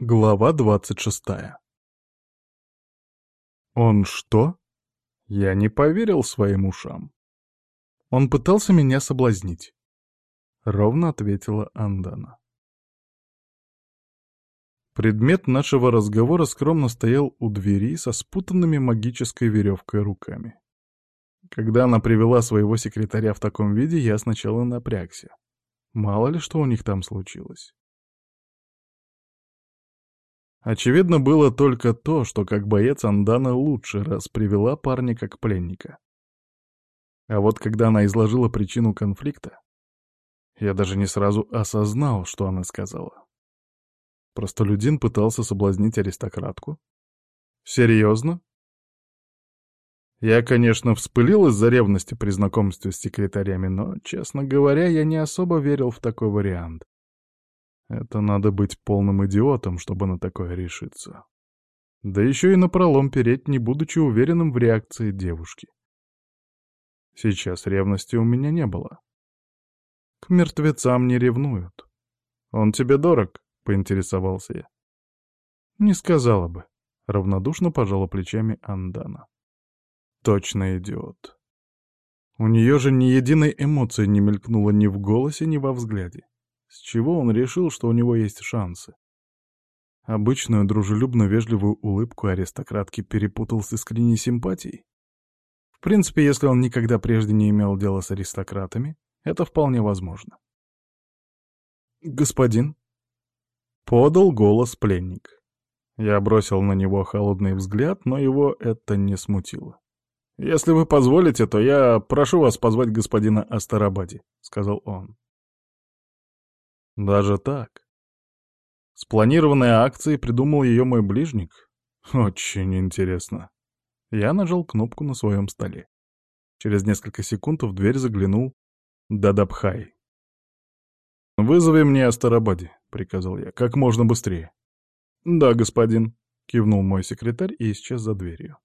Глава двадцать шестая «Он что?» Я не поверил своим ушам. Он пытался меня соблазнить. Ровно ответила Андана. Предмет нашего разговора скромно стоял у двери со спутанными магической веревкой руками. Когда она привела своего секретаря в таком виде, я сначала напрягся. Мало ли что у них там случилось. Очевидно было только то, что как боец Андана лучше раз привела парня как пленника. А вот когда она изложила причину конфликта, я даже не сразу осознал, что она сказала. Простолюдин пытался соблазнить аристократку? Серьезно? Я, конечно, вспылил из-за ревности при знакомстве с секретарями, но, честно говоря, я не особо верил в такой вариант. Это надо быть полным идиотом, чтобы на такое решиться. Да еще и напролом переть, не будучи уверенным в реакции девушки. Сейчас ревности у меня не было. К мертвецам не ревнуют. «Он тебе дорог?» — поинтересовался я. «Не сказала бы», — равнодушно пожала плечами Андана. «Точно идиот». У нее же ни единой эмоции не мелькнуло ни в голосе, ни во взгляде. С чего он решил, что у него есть шансы? Обычную дружелюбно-вежливую улыбку аристократки перепутал с искренней симпатией? В принципе, если он никогда прежде не имел дела с аристократами, это вполне возможно. «Господин?» — подал голос пленник. Я бросил на него холодный взгляд, но его это не смутило. «Если вы позволите, то я прошу вас позвать господина Астарабади», — сказал он. Даже так? Спланированной акции придумал ее мой ближник? Очень интересно. Я нажал кнопку на своем столе. Через несколько секунд в дверь заглянул Дадабхай. «Вызови мне Астарабади», — приказал я, — «как можно быстрее». «Да, господин», — кивнул мой секретарь и исчез за дверью.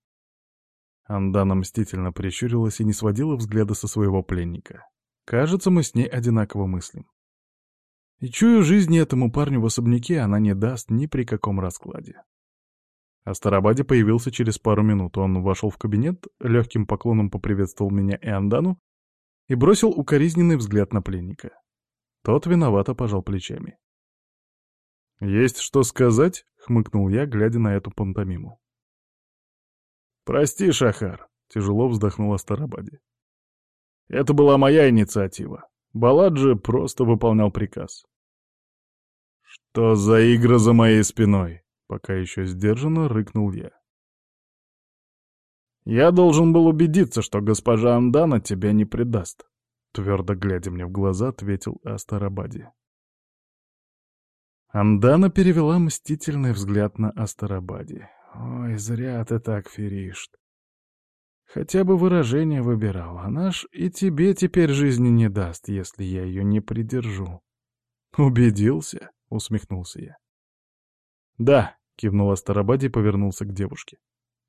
Андана мстительно прищурилась и не сводила взгляда со своего пленника. Кажется, мы с ней одинаково мыслим. И чую жизни этому парню в особняке она не даст ни при каком раскладе. Астарабаде появился через пару минут. Он вошел в кабинет, легким поклоном поприветствовал меня и Андану и бросил укоризненный взгляд на пленника. Тот виновато пожал плечами. «Есть что сказать?» — хмыкнул я, глядя на эту пантомиму. «Прости, Шахар», — тяжело вздохнул Астарабаде. «Это была моя инициатива. Баладжи просто выполнял приказ. «Что за игры за моей спиной?» Пока еще сдержанно рыкнул я. «Я должен был убедиться, что госпожа Андана тебя не предаст», твердо глядя мне в глаза, ответил Астарабаде. Андана перевела мстительный взгляд на Астарабаде. «Ой, зря ты так феришь. Хотя бы выражение выбирал. Она ж и тебе теперь жизни не даст, если я ее не придержу». «Убедился?» — усмехнулся я. «Да», — кивнул Астарабаде и повернулся к девушке.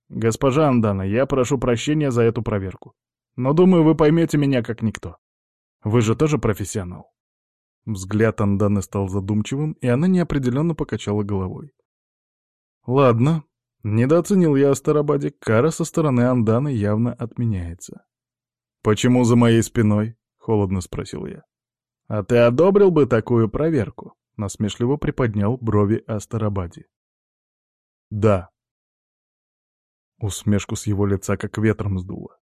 «Госпожа Андана, я прошу прощения за эту проверку. Но думаю, вы поймете меня как никто. Вы же тоже профессионал». Взгляд Анданы стал задумчивым, и она неопределенно покачала головой. «Ладно, недооценил я Астарабаде, кара со стороны Анданы явно отменяется». «Почему за моей спиной?» — холодно спросил я. «А ты одобрил бы такую проверку?» — насмешливо приподнял брови Астарабади. «Да». Усмешку с его лица как ветром сдуло.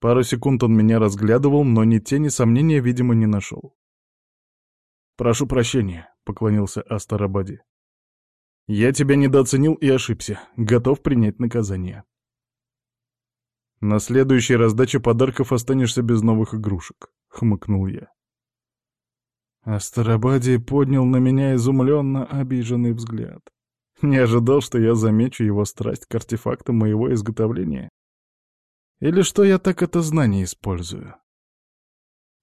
Пару секунд он меня разглядывал, но ни тени сомнения, видимо, не нашел. «Прошу прощения», — поклонился Астарабади. «Я тебя недооценил и ошибся. Готов принять наказание». «На следующей раздаче подарков останешься без новых игрушек», — хмыкнул я. Астарабадий поднял на меня изумленно обиженный взгляд. Не ожидал, что я замечу его страсть к артефактам моего изготовления. Или что я так это знание использую.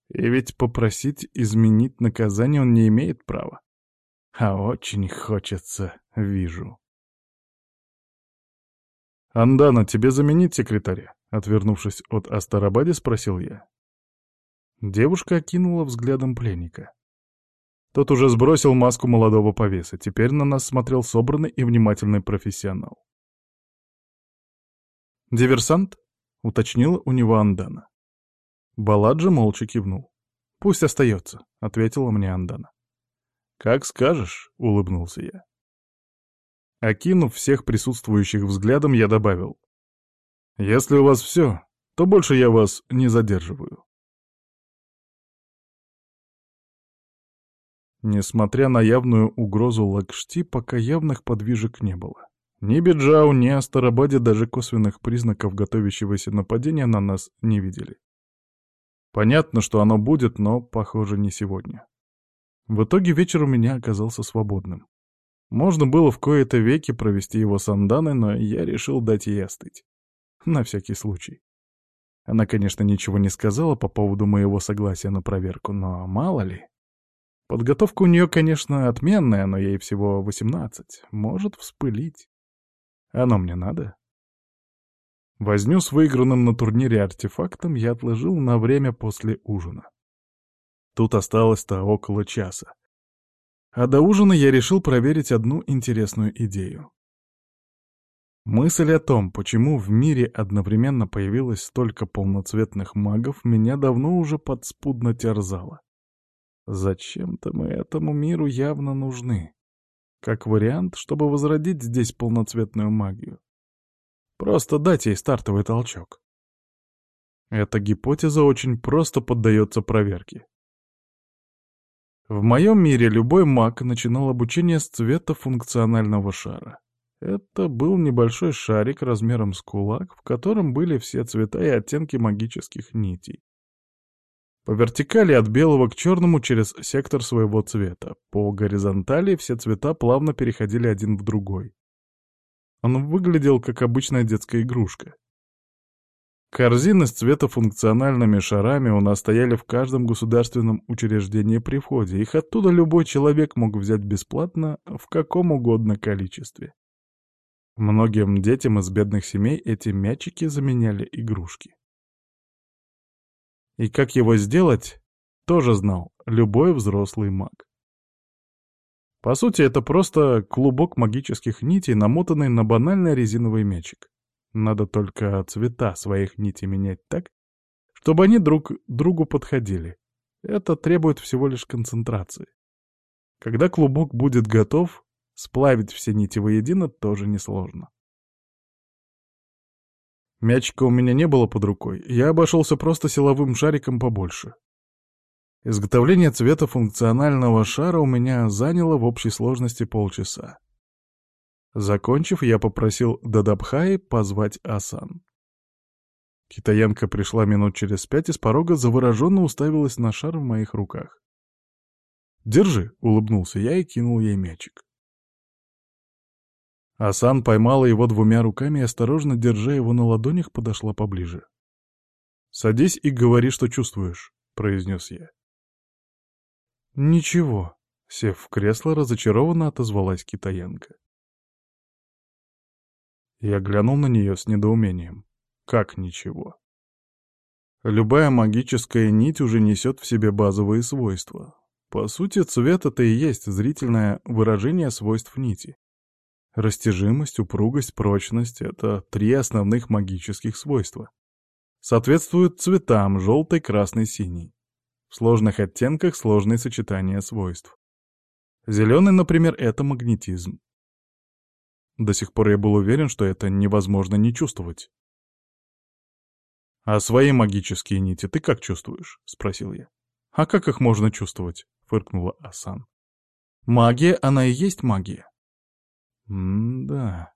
И ведь попросить изменить наказание он не имеет права. А очень хочется, вижу. «Андана, тебе заменить секретаря?» Отвернувшись от Астарабади, спросил я. Девушка окинула взглядом пленника. Тот уже сбросил маску молодого повеса. Теперь на нас смотрел собранный и внимательный профессионал. «Диверсант?» — уточнила у него Андана. Баладжи молча кивнул. «Пусть остается», — ответила мне Андана. «Как скажешь», — улыбнулся я. Окинув всех присутствующих взглядом, я добавил. «Если у вас все, то больше я вас не задерживаю». Несмотря на явную угрозу Лакшти, пока явных подвижек не было. Ни Биджау, ни Астарабаде даже косвенных признаков готовящегося нападения на нас не видели. Понятно, что оно будет, но, похоже, не сегодня. В итоге вечер у меня оказался свободным. Можно было в кои-то веки провести его с Анданой, но я решил дать ей остыть. На всякий случай. Она, конечно, ничего не сказала по поводу моего согласия на проверку, но мало ли. Подготовка у нее, конечно, отменная, но ей всего 18. Может вспылить. Оно мне надо? Возню с выигранным на турнире артефактом я отложил на время после ужина. Тут осталось-то около часа. А до ужина я решил проверить одну интересную идею. Мысль о том, почему в мире одновременно появилось столько полноцветных магов, меня давно уже подспудно терзала. Зачем-то мы этому миру явно нужны. Как вариант, чтобы возродить здесь полноцветную магию. Просто дать ей стартовый толчок. Эта гипотеза очень просто поддается проверке. В моем мире любой маг начинал обучение с цвета функционального шара. Это был небольшой шарик размером с кулак, в котором были все цвета и оттенки магических нитей. По вертикали от белого к черному через сектор своего цвета. По горизонтали все цвета плавно переходили один в другой. Он выглядел как обычная детская игрушка. Корзины с цветофункциональными шарами у нас стояли в каждом государственном учреждении при входе. Их оттуда любой человек мог взять бесплатно в каком угодно количестве. Многим детям из бедных семей эти мячики заменяли игрушки. И как его сделать, тоже знал любой взрослый маг. По сути, это просто клубок магических нитей, намотанный на банальный резиновый мячик. Надо только цвета своих нитей менять так, чтобы они друг другу подходили. Это требует всего лишь концентрации. Когда клубок будет готов, сплавить все нити воедино тоже несложно. Мячика у меня не было под рукой, я обошелся просто силовым шариком побольше. Изготовление цвета функционального шара у меня заняло в общей сложности полчаса. Закончив, я попросил Дадабхай позвать Асан. Китаянка пришла минут через пять и с порога завороженно уставилась на шар в моих руках. «Держи», — улыбнулся я и кинул ей мячик. Асан поймала его двумя руками и, осторожно держа его на ладонях, подошла поближе. «Садись и говори, что чувствуешь», — произнес я. «Ничего», — сев в кресло, разочарованно отозвалась китаянка. Я глянул на нее с недоумением. Как ничего? Любая магическая нить уже несет в себе базовые свойства. По сути, цвет — это и есть зрительное выражение свойств нити. Растяжимость, упругость, прочность — это три основных магических свойства. Соответствуют цветам — желтый, красный, синий. В сложных оттенках сложные сочетания свойств. Зеленый, например, — это магнетизм. До сих пор я был уверен, что это невозможно не чувствовать. «А свои магические нити ты как чувствуешь?» — спросил я. «А как их можно чувствовать?» — фыркнула Асан. «Магия, она и есть магия». «М-да...»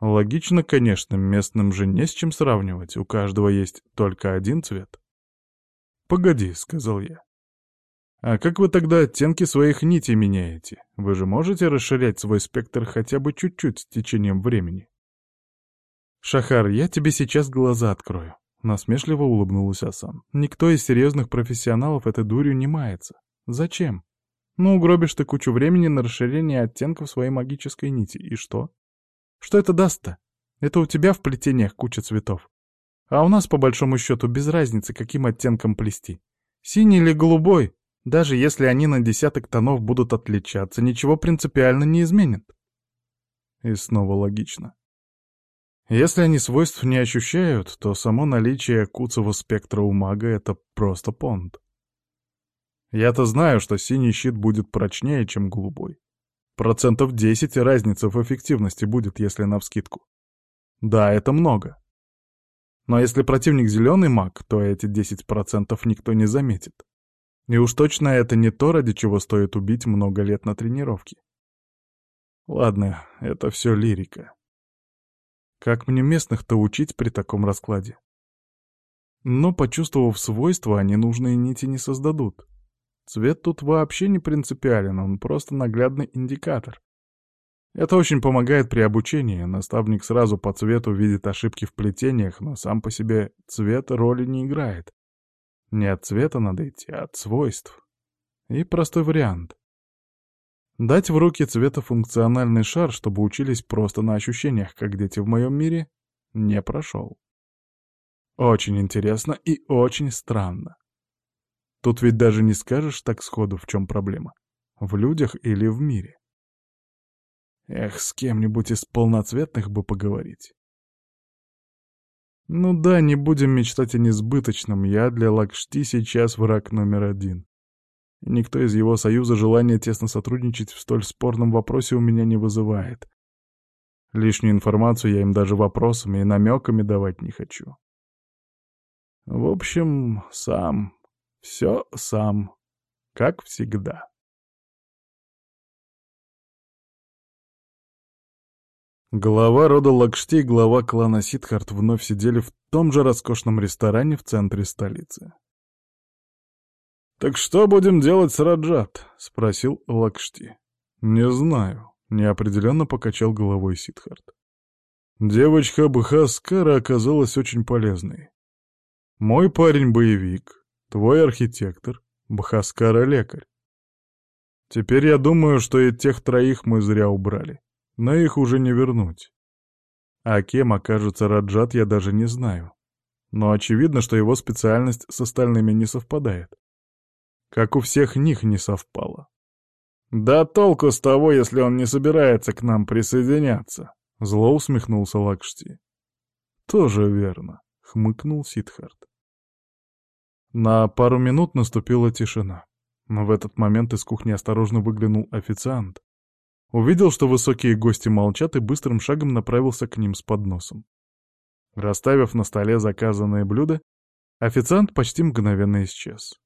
Логично, конечно, местным же не с чем сравнивать, у каждого есть только один цвет. «Погоди», — сказал я. А как вы тогда оттенки своих нитей меняете? Вы же можете расширять свой спектр хотя бы чуть-чуть с течением времени? Шахар, я тебе сейчас глаза открою. Насмешливо улыбнулась Асан. Никто из серьезных профессионалов этой дурью не мается. Зачем? Ну, угробишь ты кучу времени на расширение оттенков своей магической нити. И что? Что это даст-то? Это у тебя в плетениях куча цветов. А у нас, по большому счету, без разницы, каким оттенком плести. Синий или голубой, Даже если они на десяток тонов будут отличаться, ничего принципиально не изменит. И снова логично. Если они свойств не ощущают, то само наличие куцого спектра у мага — это просто понт. Я-то знаю, что синий щит будет прочнее, чем голубой. Процентов 10 разница в эффективности будет, если навскидку. Да, это много. Но если противник зеленый маг, то эти 10% никто не заметит. И уж точно это не то, ради чего стоит убить много лет на тренировке. Ладно, это все лирика. Как мне местных-то учить при таком раскладе? Но, почувствовав свойства, они нужные нити не создадут. Цвет тут вообще не принципиален, он просто наглядный индикатор. Это очень помогает при обучении. Наставник сразу по цвету видит ошибки в плетениях, но сам по себе цвет роли не играет. Не от цвета надо идти, а от свойств. И простой вариант. Дать в руки цветофункциональный шар, чтобы учились просто на ощущениях, как дети в моем мире, не прошел. Очень интересно и очень странно. Тут ведь даже не скажешь так сходу, в чем проблема. В людях или в мире. Эх, с кем-нибудь из полноцветных бы поговорить. Ну да, не будем мечтать о несбыточном. Я для Лакшти сейчас враг номер один. Никто из его союза желания тесно сотрудничать в столь спорном вопросе у меня не вызывает. Лишнюю информацию я им даже вопросами и намеками давать не хочу. В общем, сам. Все сам. Как всегда. Глава рода Лакшти и глава клана Сидхарт вновь сидели в том же роскошном ресторане в центре столицы. «Так что будем делать с Раджат?» — спросил Лакшти. «Не знаю», — неопределенно покачал головой Сидхарт. Девочка Бхаскара оказалась очень полезной. Мой парень — боевик, твой архитектор, Бхаскара — лекарь. Теперь я думаю, что и тех троих мы зря убрали но их уже не вернуть. А кем окажется Раджат, я даже не знаю. Но очевидно, что его специальность с остальными не совпадает. Как у всех них не совпало. «Да толку с того, если он не собирается к нам присоединяться», — зло усмехнулся Лакшти. «Тоже верно», — хмыкнул Сидхарт. На пару минут наступила тишина. Но в этот момент из кухни осторожно выглянул официант, Увидел, что высокие гости молчат, и быстрым шагом направился к ним с подносом. Расставив на столе заказанные блюда, официант почти мгновенно исчез.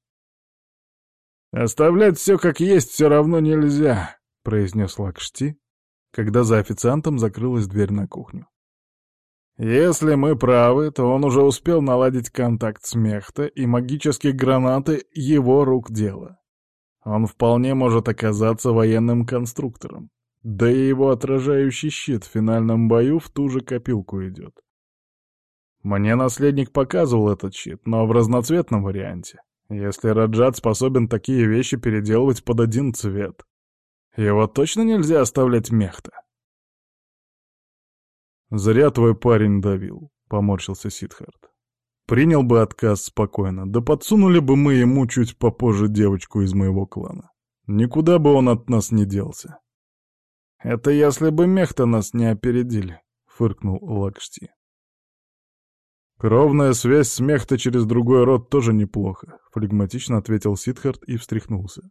«Оставлять все как есть все равно нельзя», — произнес Лакшти, когда за официантом закрылась дверь на кухню. «Если мы правы, то он уже успел наладить контакт с Мехта, и магические гранаты — его рук дело. Он вполне может оказаться военным конструктором. Да и его отражающий щит в финальном бою в ту же копилку идет. Мне наследник показывал этот щит, но в разноцветном варианте. Если Раджат способен такие вещи переделывать под один цвет, его точно нельзя оставлять мехта. «Зря твой парень давил», — поморщился Сидхарт. Принял бы отказ спокойно, да подсунули бы мы ему чуть попозже девочку из моего клана. Никуда бы он от нас не делся. «Это если бы мехта нас не опередили», — фыркнул Лакшти. «Кровная связь с мехта через другой род тоже неплохо», — флегматично ответил Сидхарт и встряхнулся.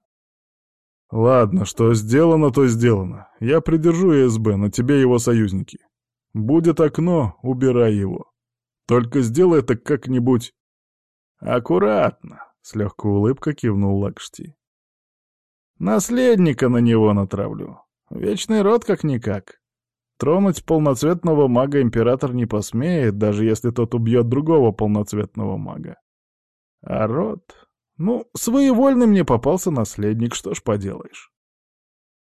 «Ладно, что сделано, то сделано. Я придержу ИСБ, но тебе его союзники. Будет окно, убирай его. Только сделай это как-нибудь аккуратно, — с легкой улыбкой кивнул Лакшти. Наследника на него натравлю. Вечный род как-никак. Тронуть полноцветного мага император не посмеет, даже если тот убьет другого полноцветного мага. А род... Ну, своевольный мне попался наследник, что ж поделаешь.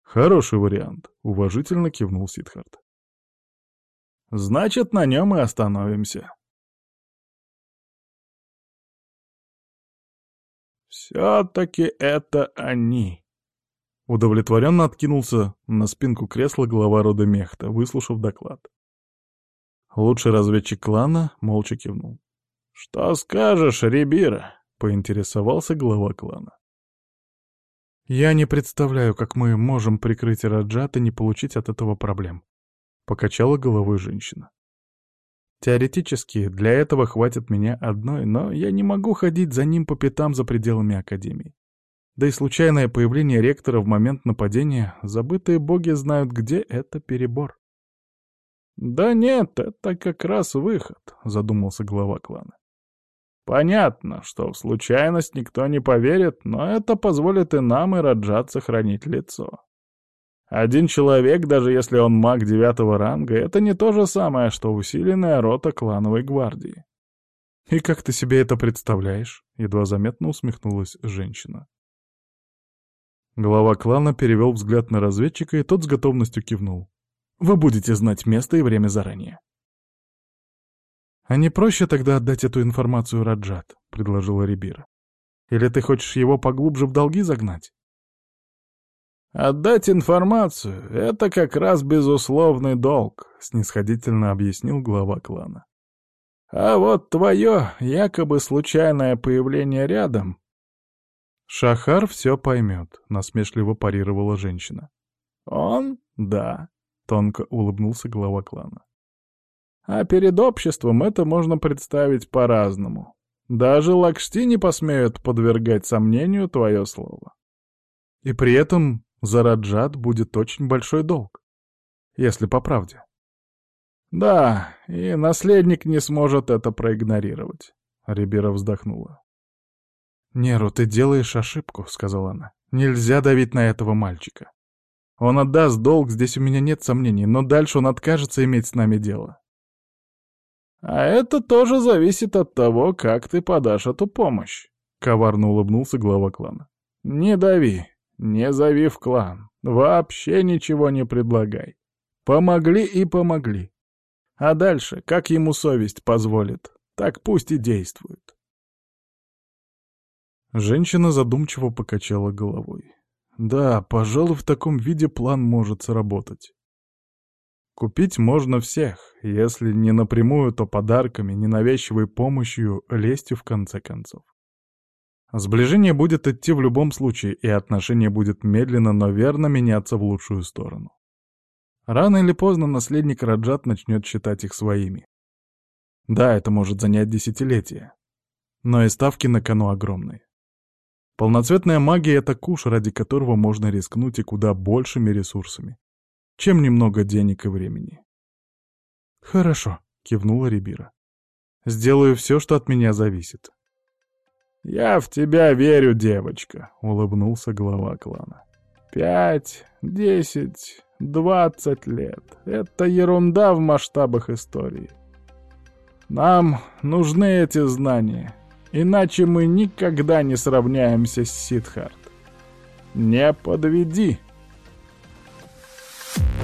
Хороший вариант, — уважительно кивнул Сидхарт. Значит, на нем и остановимся. «Все-таки это они!» Удовлетворенно откинулся на спинку кресла глава рода Мехта, выслушав доклад. Лучший разведчик клана молча кивнул. «Что скажешь, Рибира?» — поинтересовался глава клана. Я не представляю, как мы можем прикрыть Раджат и не получить от этого проблем. Покачала головой женщина. Теоретически, для этого хватит меня одной, но я не могу ходить за ним по пятам за пределами Академии. Да и случайное появление ректора в момент нападения, забытые боги знают, где это перебор. «Да нет, это как раз выход», — задумался глава клана. «Понятно, что в случайность никто не поверит, но это позволит и нам, и Раджат сохранить лицо. Один человек, даже если он маг девятого ранга, это не то же самое, что усиленная рота клановой гвардии. «И как ты себе это представляешь?» — едва заметно усмехнулась женщина. Глава клана перевел взгляд на разведчика, и тот с готовностью кивнул. «Вы будете знать место и время заранее». «А не проще тогда отдать эту информацию Раджат?» — предложила Рибира. «Или ты хочешь его поглубже в долги загнать?» «Отдать информацию — это как раз безусловный долг», — снисходительно объяснил глава клана. «А вот твое якобы случайное появление рядом...» «Шахар все поймет», — насмешливо парировала женщина. «Он? Да», — тонко улыбнулся глава клана. «А перед обществом это можно представить по-разному. Даже Лакшти не посмеют подвергать сомнению твое слово». И при этом за Раджат будет очень большой долг. Если по правде. Да, и наследник не сможет это проигнорировать. Рибера вздохнула. «Неру, ты делаешь ошибку», — сказала она. «Нельзя давить на этого мальчика. Он отдаст долг, здесь у меня нет сомнений, но дальше он откажется иметь с нами дело». «А это тоже зависит от того, как ты подашь эту помощь», — коварно улыбнулся глава клана. «Не дави, не зови в клан. Вообще ничего не предлагай. Помогли и помогли. А дальше, как ему совесть позволит, так пусть и действует. Женщина задумчиво покачала головой. Да, пожалуй, в таком виде план может сработать. Купить можно всех, если не напрямую, то подарками, ненавязчивой помощью, лестью в конце концов. Сближение будет идти в любом случае, и отношение будет медленно, но верно меняться в лучшую сторону. Рано или поздно наследник Раджат начнет считать их своими. Да, это может занять десятилетия. Но и ставки на кону огромные. Полноцветная магия — это куш, ради которого можно рискнуть и куда большими ресурсами, чем немного денег и времени. «Хорошо», — кивнула Рибира. «Сделаю все, что от меня зависит. «Я в тебя верю, девочка», — улыбнулся глава клана. «Пять, десять, двадцать лет — это ерунда в масштабах истории. Нам нужны эти знания, иначе мы никогда не сравняемся с Сидхарт. Не подведи!» Thank